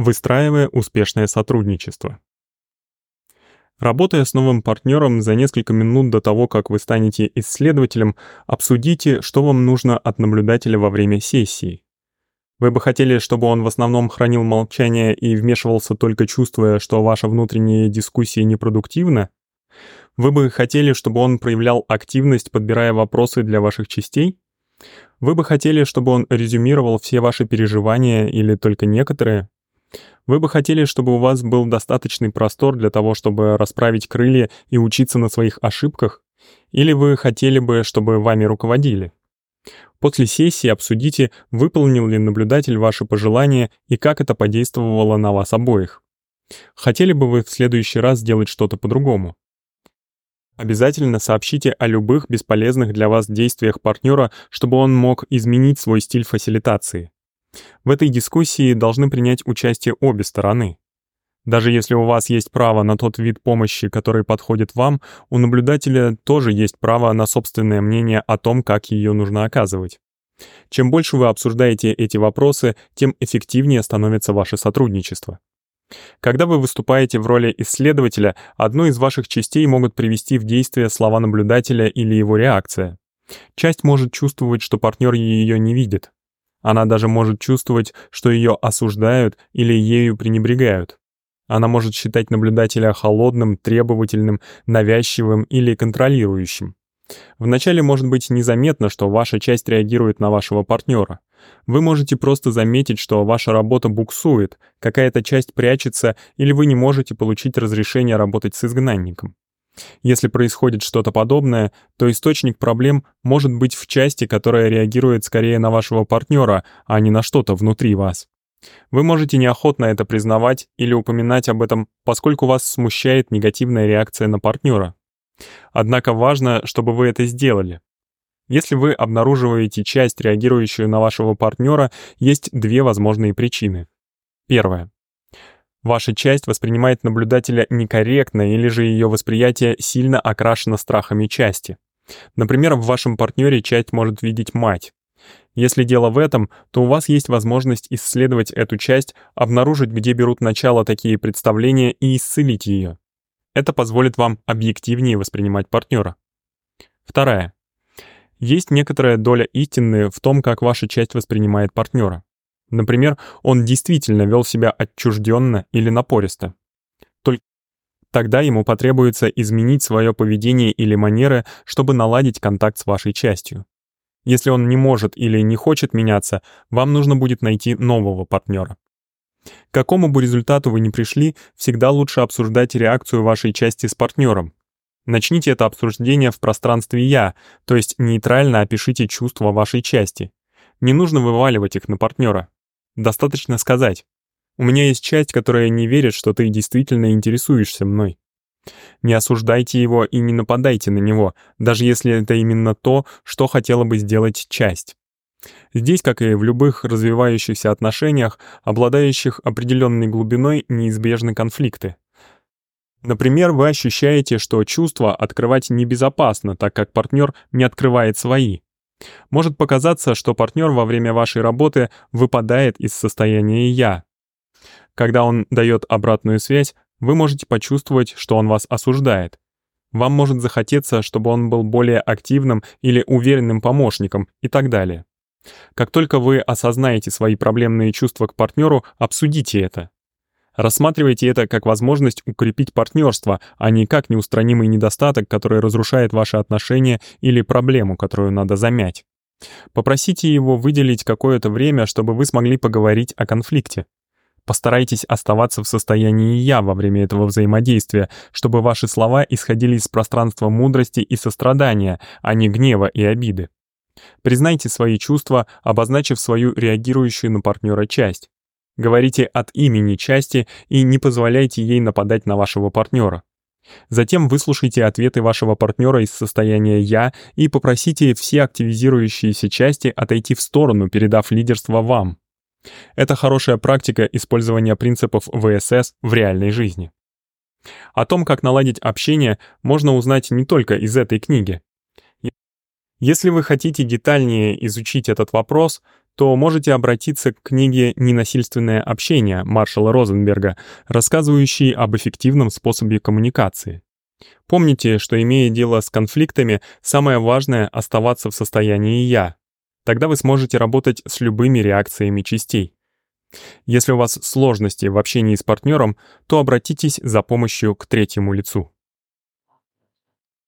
Выстраивая успешное сотрудничество. Работая с новым партнером за несколько минут до того, как вы станете исследователем, обсудите, что вам нужно от наблюдателя во время сессии. Вы бы хотели, чтобы он в основном хранил молчание и вмешивался только чувствуя, что ваша внутренняя дискуссия непродуктивна? Вы бы хотели, чтобы он проявлял активность, подбирая вопросы для ваших частей? Вы бы хотели, чтобы он резюмировал все ваши переживания или только некоторые? Вы бы хотели, чтобы у вас был достаточный простор для того, чтобы расправить крылья и учиться на своих ошибках? Или вы хотели бы, чтобы вами руководили? После сессии обсудите, выполнил ли наблюдатель ваши пожелания и как это подействовало на вас обоих. Хотели бы вы в следующий раз сделать что-то по-другому? Обязательно сообщите о любых бесполезных для вас действиях партнера, чтобы он мог изменить свой стиль фасилитации. В этой дискуссии должны принять участие обе стороны. Даже если у вас есть право на тот вид помощи, который подходит вам, у наблюдателя тоже есть право на собственное мнение о том, как ее нужно оказывать. Чем больше вы обсуждаете эти вопросы, тем эффективнее становится ваше сотрудничество. Когда вы выступаете в роли исследователя, одну из ваших частей могут привести в действие слова наблюдателя или его реакция. Часть может чувствовать, что партнер ее не видит. Она даже может чувствовать, что ее осуждают или ею пренебрегают. Она может считать наблюдателя холодным, требовательным, навязчивым или контролирующим. Вначале может быть незаметно, что ваша часть реагирует на вашего партнера. Вы можете просто заметить, что ваша работа буксует, какая-то часть прячется или вы не можете получить разрешение работать с изгнанником. Если происходит что-то подобное, то источник проблем может быть в части, которая реагирует скорее на вашего партнера, а не на что-то внутри вас. Вы можете неохотно это признавать или упоминать об этом, поскольку вас смущает негативная реакция на партнера. Однако важно, чтобы вы это сделали. Если вы обнаруживаете часть, реагирующую на вашего партнера, есть две возможные причины. Первое. Ваша часть воспринимает наблюдателя некорректно или же ее восприятие сильно окрашено страхами части. Например, в вашем партнере часть может видеть мать. Если дело в этом, то у вас есть возможность исследовать эту часть, обнаружить, где берут начало такие представления и исцелить ее. Это позволит вам объективнее воспринимать партнера. Вторая. Есть некоторая доля истины в том, как ваша часть воспринимает партнера. Например, он действительно вел себя отчужденно или напористо. Только тогда ему потребуется изменить свое поведение или манеры, чтобы наладить контакт с вашей частью. Если он не может или не хочет меняться, вам нужно будет найти нового партнера. К какому бы результату вы ни пришли, всегда лучше обсуждать реакцию вашей части с партнером. Начните это обсуждение в пространстве «я», то есть нейтрально опишите чувства вашей части. Не нужно вываливать их на партнера. Достаточно сказать. У меня есть часть, которая не верит, что ты действительно интересуешься мной. Не осуждайте его и не нападайте на него, даже если это именно то, что хотела бы сделать часть. Здесь, как и в любых развивающихся отношениях, обладающих определенной глубиной, неизбежны конфликты. Например, вы ощущаете, что чувства открывать небезопасно, так как партнер не открывает свои. Может показаться, что партнер во время вашей работы выпадает из состояния «я». Когда он дает обратную связь, вы можете почувствовать, что он вас осуждает. Вам может захотеться, чтобы он был более активным или уверенным помощником и так далее. Как только вы осознаете свои проблемные чувства к партнеру, обсудите это. Рассматривайте это как возможность укрепить партнерство, а не как неустранимый недостаток, который разрушает ваши отношения или проблему, которую надо замять. Попросите его выделить какое-то время, чтобы вы смогли поговорить о конфликте. Постарайтесь оставаться в состоянии «я» во время этого взаимодействия, чтобы ваши слова исходили из пространства мудрости и сострадания, а не гнева и обиды. Признайте свои чувства, обозначив свою реагирующую на партнера часть. Говорите от имени части и не позволяйте ей нападать на вашего партнера. Затем выслушайте ответы вашего партнера из состояния «я» и попросите все активизирующиеся части отойти в сторону, передав лидерство вам. Это хорошая практика использования принципов ВСС в реальной жизни. О том, как наладить общение, можно узнать не только из этой книги. Если вы хотите детальнее изучить этот вопрос, то можете обратиться к книге «Ненасильственное общение» Маршала Розенберга, рассказывающей об эффективном способе коммуникации. Помните, что имея дело с конфликтами, самое важное — оставаться в состоянии «я». Тогда вы сможете работать с любыми реакциями частей. Если у вас сложности в общении с партнером, то обратитесь за помощью к третьему лицу.